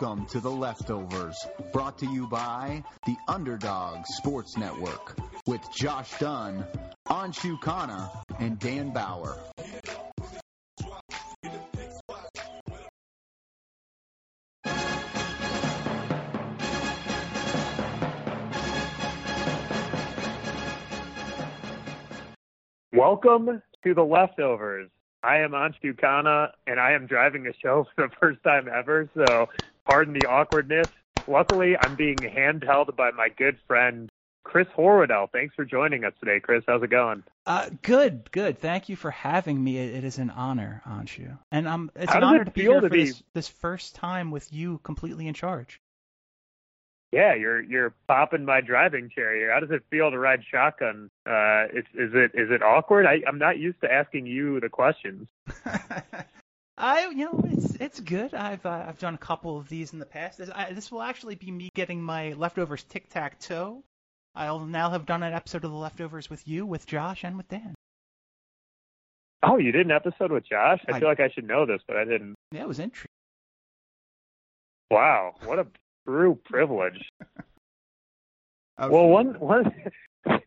Welcome to The Leftovers, brought to you by the Underdog Sports Network with Josh Dunn, Anshu Khanna, and Dan Bauer. Welcome to the leftovers. I am Anshu Khanna, and I am driving a show for the first time ever, so pardon the awkwardness. Luckily, I'm being handheld by my good friend Chris Horwoodell. Thanks for joining us today, Chris. How's it going? Uh, good, good. Thank you for having me. It, it is an honor, Anshu, and um, it's How an honor to be feel here to for be- this, this first time with you completely in charge. Yeah, you're you're popping my driving chair here. How does it feel to ride shotgun? Uh, is, is it is it awkward? I, I'm not used to asking you the questions. I, you know, it's it's good. I've uh, I've done a couple of these in the past. This, I, this will actually be me getting my leftovers tic tac toe. I'll now have done an episode of the leftovers with you, with Josh, and with Dan. Oh, you did an episode with Josh? I, I- feel like I should know this, but I didn't. Yeah, it was interesting. Wow, what a true privilege. Oh, Well, one one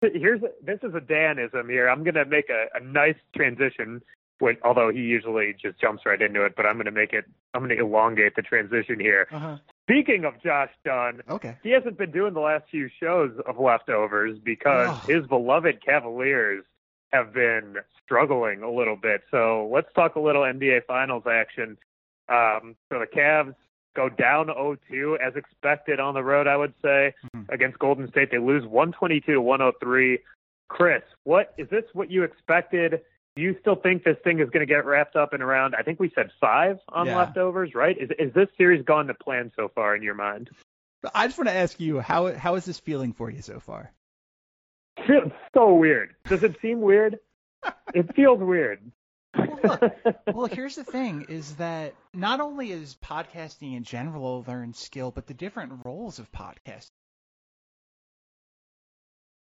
here's this is a Danism here. I'm gonna make a, a nice transition. With, although he usually just jumps right into it, but I'm gonna make it. I'm gonna elongate the transition here. Uh-huh. Speaking of Josh Dunn, Okay. he hasn't been doing the last few shows of leftovers because Ugh. his beloved Cavaliers have been struggling a little bit. So let's talk a little NBA Finals action. Um, so the Cavs go down 0-2 as expected on the road, I would say, Mhm. against Golden State. They lose 122 to 103. Chris, what is this? What you expected? Do you still think this thing is going to get wrapped up in around? I think we said five on Yeah. leftovers, right? Is is this series gone to plan so far in your mind? I just want to ask you how how is this feeling for you so far? feels so weird. Does it seem weird? it feels weird. Well, Well, here's the thing: is that not only is podcasting in general a learned skill, but the different roles of podcasting.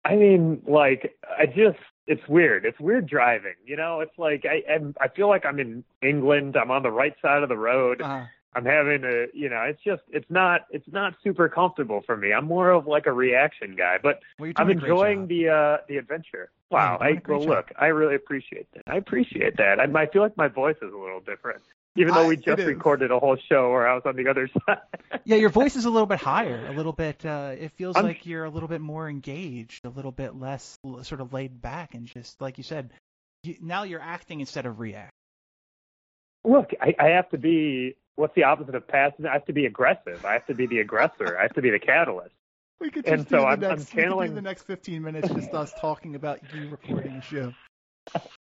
I mean, like, I just, it's weird. It's weird driving. You know, it's like I, I'm, I feel like I'm in England. I'm on the right side of the road. Uh, I'm having a, you know, it's just, it's not, it's not super comfortable for me. I'm more of like a reaction guy, but well, I'm doing a great enjoying the, uh, the adventure. Wow. doing I, well, job. look, I really appreciate that. I appreciate that. I, I feel like my voice is a little different, even though we just recorded a whole show where I was on the other side. Yeah, your voice is a little bit higher, a little bit. Uh, it feels I'm- like you're a little bit more engaged, a little bit less sort of laid back, and just like you said, you, now you're acting instead of reacting. Look, I, I have to be. What's the opposite of passive? I have to be aggressive. I have to be the aggressor. I have to be the catalyst. We could just And so I'm- I'm channeling- the next 15 minutes just us talking about you recording a show.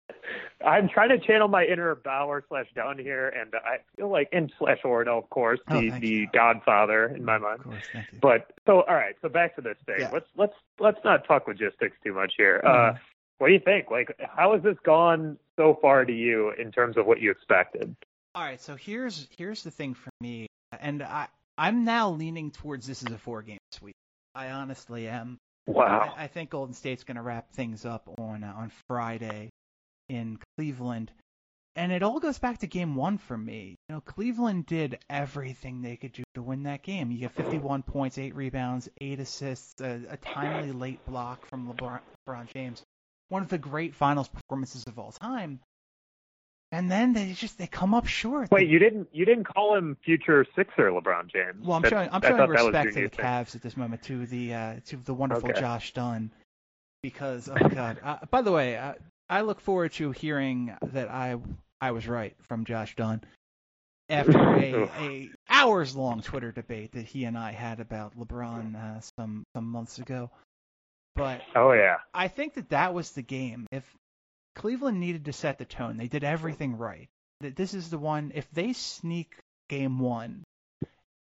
I'm trying to channel my inner Bauer slash Dunn here, and I feel like and slash Ordo, of course, Oh, the thank the you. Godfather in my Of mind. course, thank you. But so all right, so back to this thing. Yeah. Let's let's let's not talk logistics too much here. Mhm. Uh, what do you think? Like, how has this gone so far to you in terms of what you expected? All right, so here's here's the thing for me, and I I'm now leaning towards this as a four game sweep. I honestly am. Wow. I, I think Golden State's going to wrap things up on uh, on Friday in Cleveland, and it all goes back to Game One for me. You know, Cleveland did everything they could do to win that game. You get 51 points, eight rebounds, eight assists, a, a timely late block from LeBron, LeBron James, one of the great Finals performances of all time. And then they just they come up short. Wait, you didn't you didn't call him future Sixer LeBron James? Well, I'm That- showing I'm showing thought that was your respect to the. Cavs at this moment to the uh, to the wonderful Okay. Josh Dunn because oh god. Uh, by the way, uh, I look forward to hearing that I I was right from Josh Dunn after a, a hours long Twitter debate that he and I had about LeBron uh, some some months ago. But Oh yeah. I think that that was the game. If Cleveland needed to set the tone, they did everything right. That this is the one. If they sneak game one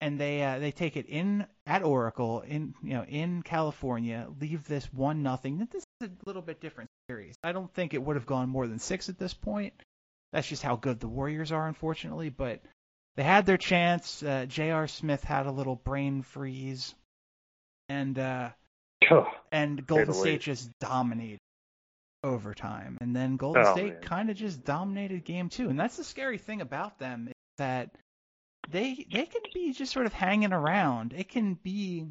and they uh, they take it in at Oracle in you know in California, leave this one nothing. This is a little bit different series. I don't think it would have gone more than six at this point. That's just how good the Warriors are, unfortunately. But they had their chance. Uh, J.R. Smith had a little brain freeze, and uh, and Golden State just dominated overtime, and then Golden Oh, State kind of just dominated game two. And that's the scary thing about them is that they they can be just sort of hanging around. It can be,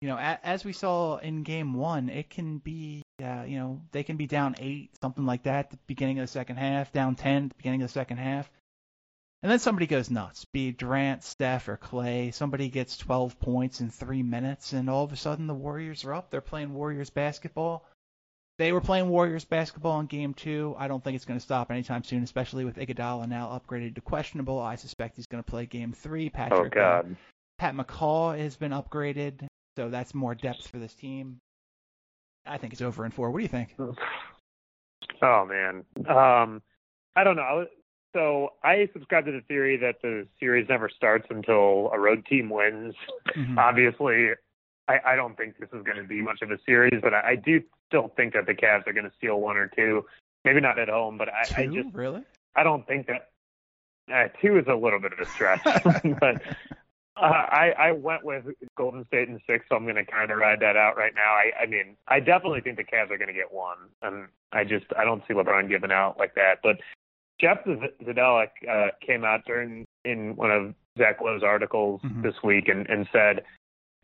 you know, a, as we saw in game one, it can be, uh, you know, they can be down eight, something like that, at the beginning of the second half, down ten the beginning of the second half. And then somebody goes nuts, be it Durant, Steph, or Clay. Somebody gets 12 points in three minutes, and all of a sudden the Warriors are up. They're playing Warriors basketball. They were playing Warriors basketball in game two. I don't think it's going to stop anytime soon, especially with Iguodala now upgraded to questionable. I suspect he's going to play game three. Oh Patrick, uh, God. Pat McCaw has been upgraded, so that's more depth for this team. I think it's over in four. What do you think? Oh man. Um, I don't know. So I subscribe to the theory that the series never starts until a road team wins. Mhm. Obviously, I, I don't think this is going to be much of a series, but I, I do still think that the Cavs are going to steal one or two. Maybe not at home, but I, I just really? I don't think that uh, two is a little bit of a stretch. but uh, I I went with Golden State in six, so I'm going to kind of ride that out right now. I I mean I definitely think the Cavs are going to get one, and I just I don't see LeBron giving out like that. But Jeff Bzdelik uh, came out during in one of Zach Lowe's articles Mhm. this week and and said.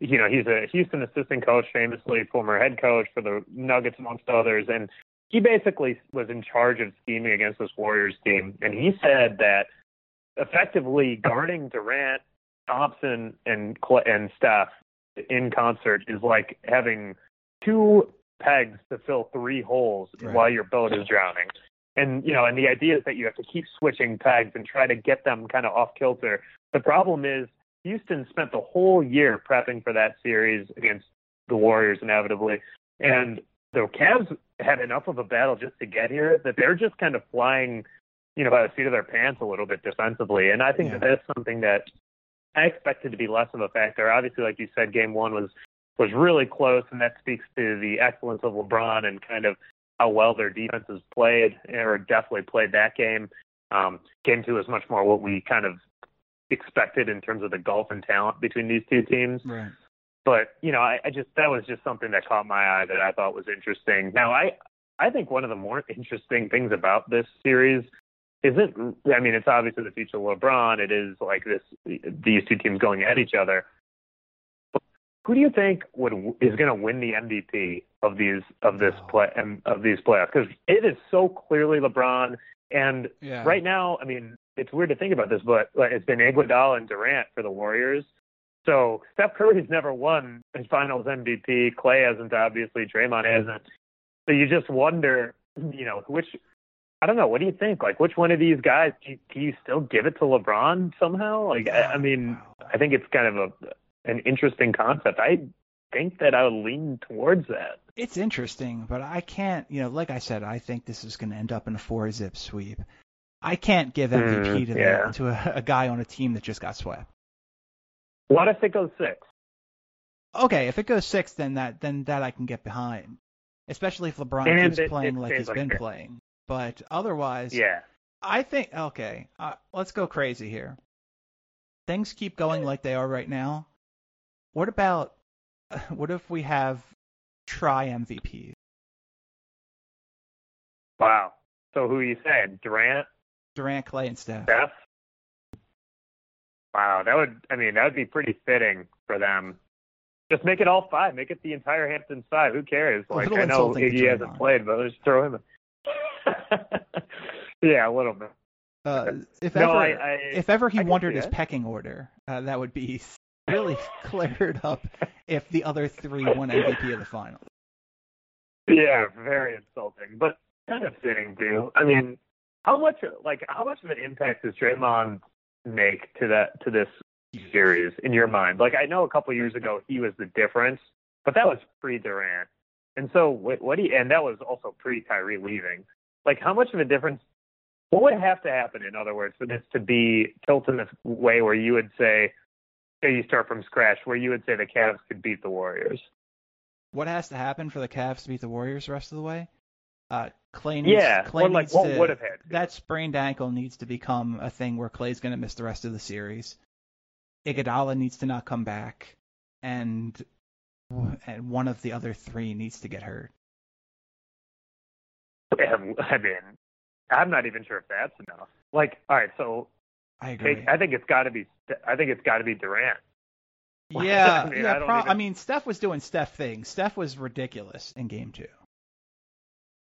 You know, he's a Houston assistant coach, famously former head coach for the Nuggets, amongst others. And he basically was in charge of scheming against this Warriors team. And he said that effectively guarding Durant, Thompson, and and Steph in concert is like having two pegs to fill three holes Right. while your boat is drowning. And you know, and the idea is that you have to keep switching pegs and try to get them kind of off kilter. The problem is Houston spent the whole year prepping for that series against the Warriors inevitably, and the Cavs had enough of a battle just to get here that they're just kind of flying, you know, by the seat of their pants a little bit defensively. And I think Yeah. that that's something that I expected to be less of a factor. Obviously, like you said, game one was was really close, and that speaks to the excellence of LeBron and kind of how well their defenses played, or definitely played that game. Um, game two is much more what we kind of expected in terms of the gulf and talent between these two teams. Right. But you know, I, I just that was just something that caught my eye that I thought was interesting. Now, I I think one of the more interesting things about this series isn't. I mean, it's obviously the future of LeBron. It is like this these two teams going at each other. Who do you think would is going to win the MVP of these of this play and of these playoffs? Because it is so clearly LeBron, and Yeah. right now, I mean, it's weird to think about this, but like, it's been Iguodala and Durant for the Warriors. So Steph Curry's never won his Finals MVP. Clay hasn't, obviously. Draymond hasn't. So you just wonder, you know, which. I don't know. What do you think? Like, which one of these guys do you, do you still give it to LeBron somehow? Like, I, I mean, I think it's kind of a an interesting concept. I think that I would lean towards that. It's interesting, but I can't, you know, like I said, I think this is going to end up in a four zip sweep. I can't give MVP Mm, to, the, yeah. to a, a guy on a team that just got swept. What if it goes six? Okay, if it goes six, then that then that I can get behind, especially if LeBron And keeps it- playing it like he's like been that. playing. But otherwise, Yeah. I think okay. Uh, let's go crazy here. Things keep going like they are right now. What about what if we have try MVPs? Wow. So who are you saying? Durant, Durant, Clay, and Steph. Steph? Wow, that would. I mean, that would be pretty fitting for them. Just make it all five. Make it the entire Hamptons five. Who cares? Like I know Iggy hasn't Draymond. played, but let's throw him. in. yeah, a little bit. Uh, if No, ever I- I- if ever he wondered his pecking order, uh, that would be really cleared up if the other three won MVP of the final. Yeah, very insulting, but kind of fitting too. I mean, how much like how much of an impact does Draymond make to that to this series in your mind? Like I know a couple years ago he was the difference, but that was pre Durant, and so what, what do you, and that was also pre Kyrie leaving. Like how much of a difference? What would have to happen, in other words, for this to be tilted in this way where you would say say you start from scratch, where you would say the Cavs could beat the Warriors. What has to happen for the Cavs to beat the Warriors the rest of the way? Uh, Clay needs, yeah, Clay like needs what to, would have had. to. that sprained ankle needs to become a thing where Clay's going to miss the rest of the series. Iguodala needs to not come back, and and one of the other three needs to get hurt. I mean, I'm not even sure if that's enough. Like, all right, so I agree. take, I think it's got to be. I think it's got to be Durant. yeah, I mean, yeah. I pro- even- I mean, Steph was doing Steph things. Steph was ridiculous in Game Two.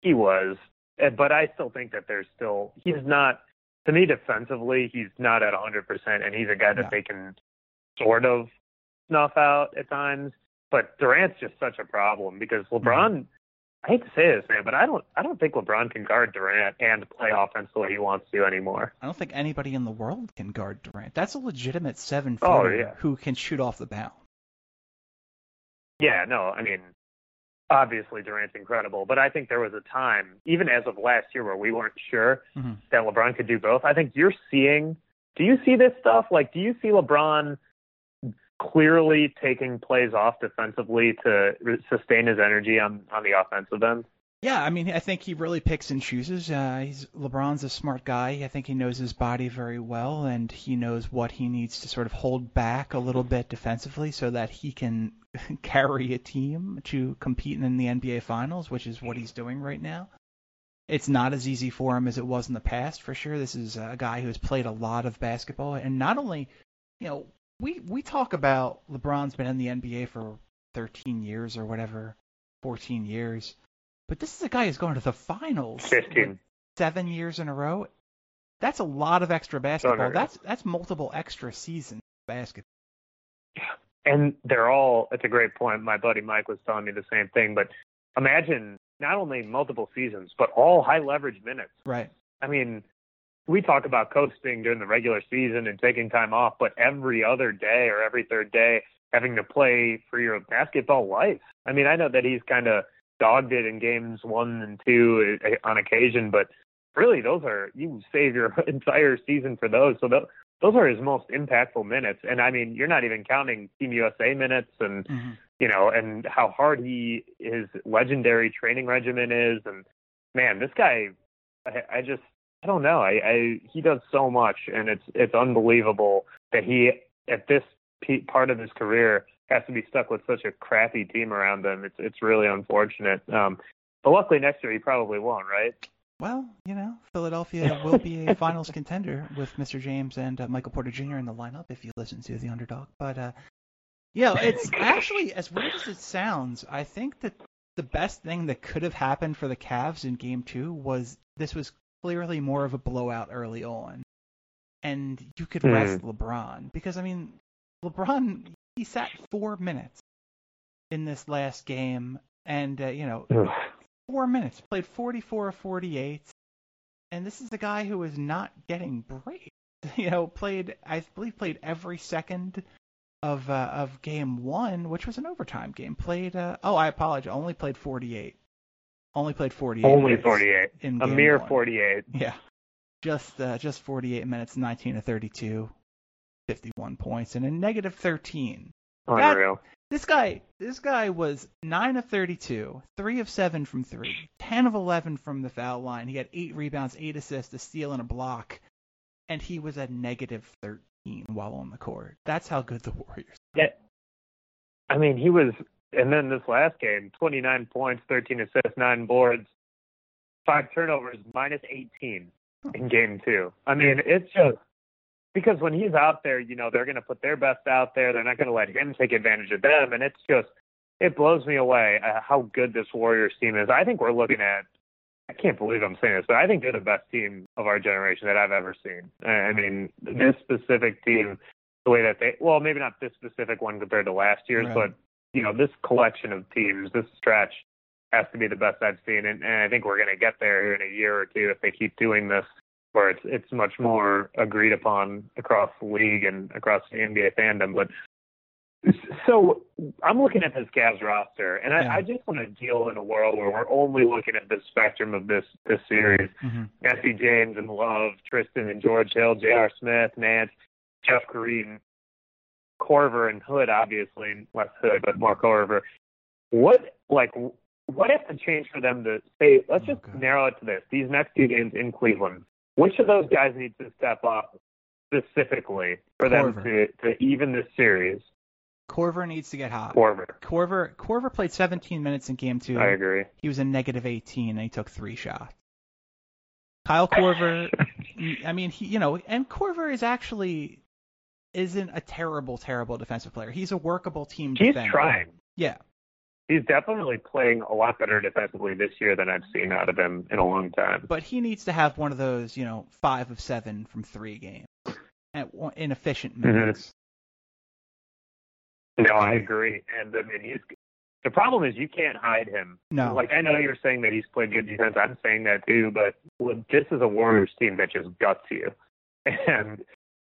He was, eh, but I still think that there's still. He's not. To me, defensively, he's not at 100, percent and he's a guy that No. they can sort of snuff out at times. But Durant's just such a problem because Mm-hmm. LeBron. I hate to say this, man, but I don't. I don't think LeBron can guard Durant and play offense the way he wants to anymore. I don't think anybody in the world can guard Durant. That's a legitimate seven footer yeah. who can shoot off the bounce. Yeah, no, I mean, obviously Durant's incredible, but I think there was a time, even as of last year, where we weren't sure Mhm. that LeBron could do both. I think you're seeing. Do you see this stuff? Like, do you see LeBron clearly taking plays off defensively to sustain his energy on on the offensive end? Yeah, I mean, I think he really picks and chooses. Uh, he's LeBron's a smart guy. I think he knows his body very well, and he knows what he needs to sort of hold back a little bit defensively so that he can carry a team to compete in the NBA Finals, which is what he's doing right now. It's not as easy for him as it was in the past, for sure. This is a guy who has played a lot of basketball, and not only, you know, we we talk about LeBron's been in the NBA for 13 years or whatever, 14 years. But this is a guy who's going to the finals Fifteen. seven years in a row. That's a lot of extra basketball. That's that's multiple extra seasons of basketball. And they're all. It's a great point. My buddy Mike was telling me the same thing. But imagine not only multiple seasons, but all high leverage minutes. Right. I mean, we talk about coasting during the regular season and taking time off, but every other day or every third day having to play for your basketball life. I mean, I know that he's kind of dogged it in games one and two uh, on occasion, but really those are you save your entire season for those. So those are his most impactful minutes. And I mean, you're not even counting Team USA minutes and hmm you know, and how hard he his legendary training regimen is, and man, this guy, I, I just I don't know, I, I he does so much, and it's it's unbelievable that he at this pe- part of his career has to be stuck with such a crappy team around him. It's it's really unfortunate. Um, but luckily next year he probably won't, right? Well, you know, Philadelphia will be a finals contender with Mr. James and uh, Michael Porter Jr. in the lineup if you listen to the underdog. But uh, yeah, it's actually as weird as it sounds. I think that the best thing that could have happened for the Cavs in Game Two was this was clearly more of a blowout early on, and you could Hmm. rest LeBron because I mean, LeBron he sat four minutes in this last game, and uh, you know four minutes, played 44 of 48, and this is a guy who is not getting breaks. You know, played I believe played every second of uh, of game one, which was an overtime game. Played uh, oh I apologize, only played 48. Only played 48. Only 48, in a mere one. 48. Yeah, just uh, just 48 minutes, 19 to 32, 51 points, and a negative 13. Unreal. This guy, this guy was nine of 32, three of seven from three, 10 of 11 from the foul line. He had eight rebounds, eight assists, a steal, and a block, and he was a negative 13 while on the court. That's how good the Warriors. Yeah. I mean, he was, and then this last game, 29 points, 13 assists, nine boards, five turnovers, minus 18 in oh. game two. I mean, it's just because when he's out there, you know, they're going to put their best out there. They're not going to let him take advantage of them. And it's just, it blows me away uh, how good this Warriors team is. I think we're looking at, I can't believe I'm saying this, but I think they're the best team of our generation that I've ever seen. I I mean, this specific team, the way that they, well, maybe not this specific one compared to last year's, Right. but, you know, this collection of teams, this stretch has to be the best I've seen. And, and I think we're going to get there here in a year or two if they keep doing this where it's it's much more agreed upon across the league and across the NBA fandom. But so I'm looking at this Cavs roster, and I, Yeah. I just want to deal in a world where we're only looking at the spectrum of this this series. Mm-hmm. Jesse James and Love, Tristan and George Hill, J.R. Smith, Nance, Jeff Green. Korver, and Hood, obviously, less Hood, but more Korver. What like what has to change for them to say? Let's just Okay. narrow it to this: these next two games in Cleveland. Which of those guys needs to step up specifically for them to to even this series? Korver needs to get hot. Korver, Korver Korver played 17 minutes in game two. I agree. He was a negative 18 and he took three shots. Kyle Korver, I mean, he, you know, and Korver is actually isn't a terrible, terrible defensive player. He's a workable team He's defender. trying. Yeah, He's definitely playing a lot better defensively this year than I've seen out of him in a long time. but he needs to have one of those, you know, five of seven from three games in efficient Mhm. No, I agree. And I mean, he's the problem is you can't hide him. No, Like I know you're saying that he's played good defense. I'm saying that too, but this is a Warriors team that just guts you. And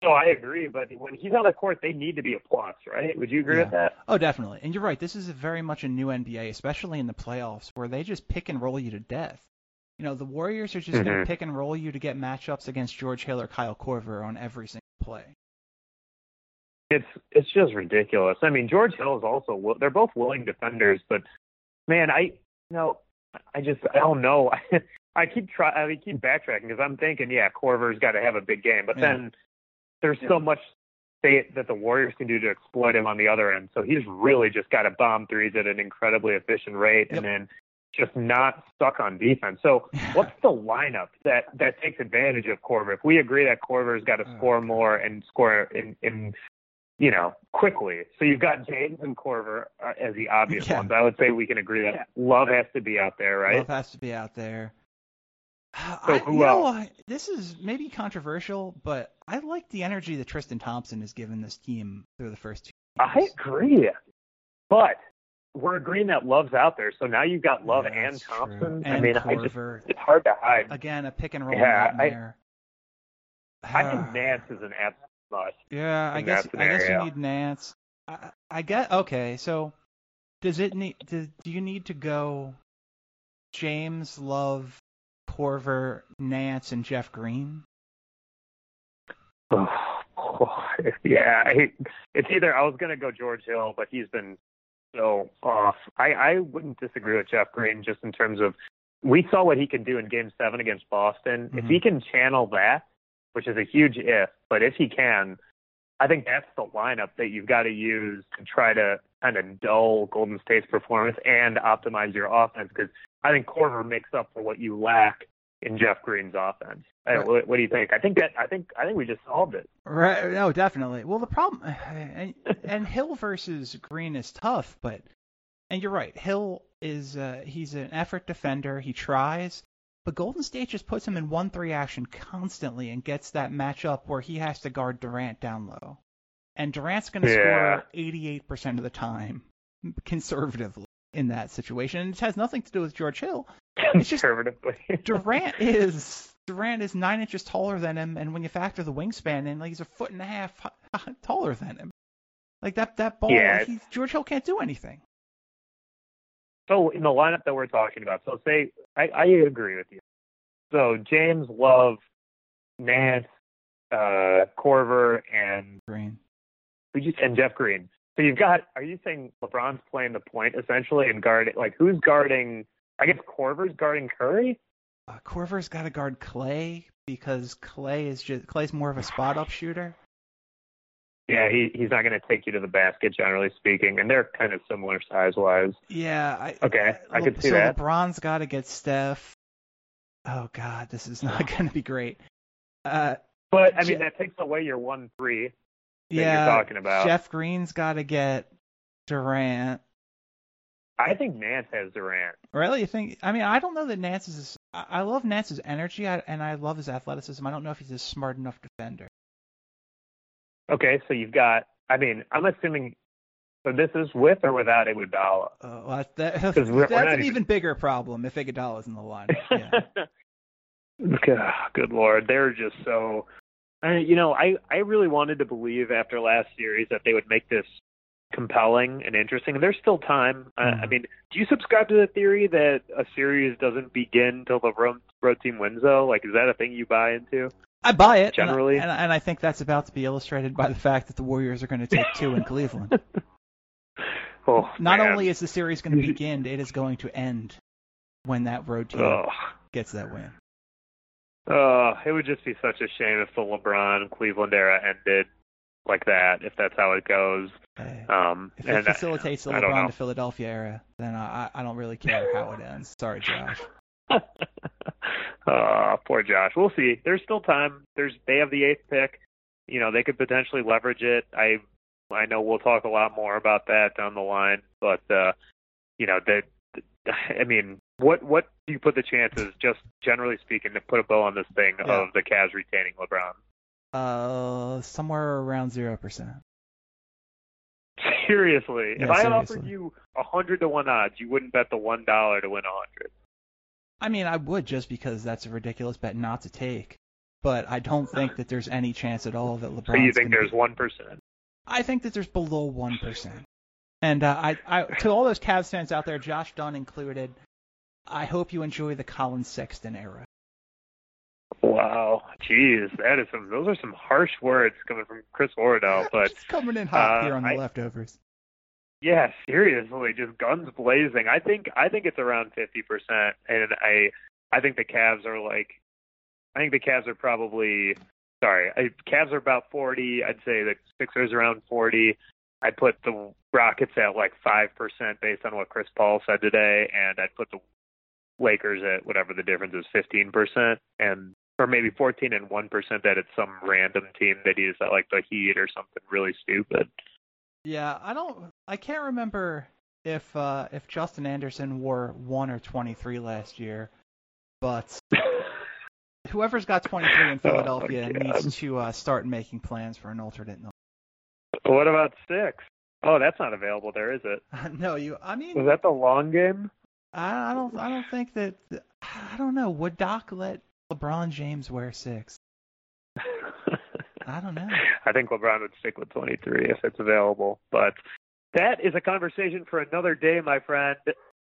so I agree. But when he's on the court, they need to be a plus, right? Would you agree with that? Oh, definitely. And you're right. This is very much a new NBA, especially in the playoffs, where they just pick and roll you to death. You know, the Warriors are just going Mhm. to pick and roll you to get matchups against George Hill or Kyle Korver on every single play. It's it's just ridiculous. I mean, George Hill is also they're both willing defenders, but man, I you know I just I don't know. I keep try I keep backtracking because I'm thinking, yeah, Korver's got to have a big game, but Yeah. then there's so much they, that the Warriors can do to exploit him on the other end. So he's really just got to bomb threes at an incredibly efficient rate, Yep. and then just not stuck on defense. So what's the lineup that that takes advantage of Korver? If we agree that Korver's got to Oh, score God. more and score in in you know quickly, so you've got James and Korver uh, as the obvious Yeah. ones. I would say we can agree that Love has to be out there, right? Love has to be out there. So I, who know, else? I, this is maybe controversial, but I like the energy that Tristan Thompson has given this team through the first two I games. agree, but we're agreeing that Love's out there. So now you've got Love Yeah, and true. Thompson. And I mean, I just, it's hard to hide. Again, a pick and roll Yeah, I- nightmare. I think Nance is an absolute must. Yeah, I guess I guess you need Nance. I, I get okay. So does it need? Do, do you need to go James Love, Korver, Nance, and Jeff Green? Oh, boy. yeah, I, it's either I was gonna go George Hill, but he's been so off. I I wouldn't disagree with Jeff Green just in terms of we saw what he can do in Game Seven against Boston. If Mhm. he can channel that, which is a huge if, but if he can, I think that's the lineup that you've got to use to try to kind of dull Golden State's performance and optimize your offense. Because I think Korver makes up for what you lack in Jeff Green's offense. Right. What, what do you think? I think that I think I think we just solved it. Right. No, definitely. Well, the problem and, and Hill versus Green is tough, but and you're right. Hill is uh, he's an effort defender. He tries, but Golden State just puts him in one three action constantly and gets that matchup where he has to guard Durant down low, and Durant's going to Yeah. score 88% of the time conservatively in that situation. And it has nothing to do with George Hill. It's just-. Durant is Durant is nine inches taller than him, and when you factor the wingspan in, like he's a foot and a half taller than him. Like that that ball, Yeah. he, George Hill can't do anything. so in the lineup that we're talking about, so say I, I agree with you. So James Love, Nance, uh, Korver, and Green. who you and Jeff Green. So you've got. Are you saying LeBron's playing the point essentially and guarding? Like who's guarding? I guess Korver's guarding Curry. Uh, Korver's got to guard Clay because Clay is just Clay's more of a spot up shooter. Yeah, he he's not going to take you to the basket generally speaking, and they're kind of similar size wise. Yeah. I, Okay, I could see so that. LeBron's got to get Steph. Oh God, this is not going to be great. Uh, But I mean, that takes away your one three. Yeah. you're talking about. Jeff Green's got to get Durant. I think Nance has Durant. Really? You think? I mean, I don't know that Nance is. I love Nance's energy, I, and I love his athleticism. I don't know if he's a smart enough defender. Okay, so you've got. I mean, I'm assuming. So this is with or without Iguodala. Uh, well, that, that, 'Cause we're- we're that's an even- even bigger problem if Iguodala's in the line. Yeah. good, good lord, they're just so. I, you know, I I really wanted to believe after last series that they would make this compelling and interesting. And there's still time. I, I Mhm. mean, do you subscribe to the theory that a series doesn't begin till the road, road team wins? Though, like, is that a thing you buy into? I buy it generally, and I, and, I think that's about to be illustrated by the fact that the Warriors are going to take two in Cleveland. oh, Not man. only is the series going to begin, it is going to end when that road team Ugh. gets that win. Uh, it would just be such a shame if the LeBron Cleveland era ended like that, if that's how it goes. Um, if it and I- facilitates the I LeBron know. to Philadelphia era, then I, I don't really care how it ends. Sorry, Josh. uh, poor Josh. We'll see. There's still time. There's they have the eighth pick. You know, they could potentially leverage it. I I know we'll talk a lot more about that down the line, but uh, you know, that I mean, what what you put the chances, just generally speaking, to put a bow on this thing Yeah. of the Cavs retaining LeBron? Uh, somewhere around zero percent. Seriously, if Yeah, I had offered you a hundred to one odds, you wouldn't bet the one dollar to win a hundred. I mean, I would just because that's a ridiculous bet not to take. But I don't think that there's any chance at all that LeBron. So you think there's one percent? I think that there's below one percent. And uh, I, I, to all those Cavs fans out there, Josh Dunn included, I hope you enjoy the Collin Sexton era. Wow, jeez, that is some. Those are some harsh words coming from Chris Wardell, but. Just coming in hot uh, here on the I- leftovers. Yeah, seriously, just guns blazing. I think I think it's around fifty percent, and I I think the Cavs are like, I think the Cavs are probably sorry, I, Cavs are about forty. I'd say the Sixers around forty. I'd put the Rockets at like five percent based on what Chris Paul said today, and I'd put the Lakers at whatever the difference is, fifteen percent, and or maybe fourteen and one percent that it's some random team that is at like the Heat or something really stupid. Yeah, I don't. I can't remember if uh, if Justin Anderson wore one or 23 last year, but whoever's got 23 in Oh, Philadelphia God. needs to uh, start making plans for an alternate. number. What about six? Oh, that's not available there, is it? no, you. I mean, Was that the long game? I, I don't. I don't think that. I don't know. Would Doc let LeBron James wear six? I don't know. I think LeBron would stick with 23 if it's available. But that is a conversation for another day, my friend.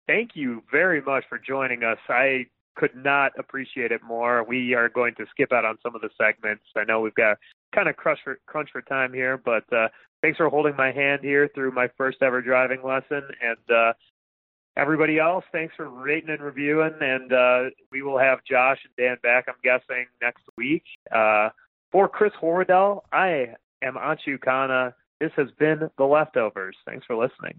Thank you very much for joining us. I could not appreciate it more. We are going to skip out on some of the segments. I know we've got kind of crunch for, crunch for time here, but uh, thanks for holding my hand here through my first ever driving lesson. And uh, everybody else, thanks for rating and reviewing. And uh, we will have Josh and Dan back, I'm guessing, next week. Uh, for Chris Horwedel, I am Anshu Khanna. This has been The Leftovers. Thanks for listening.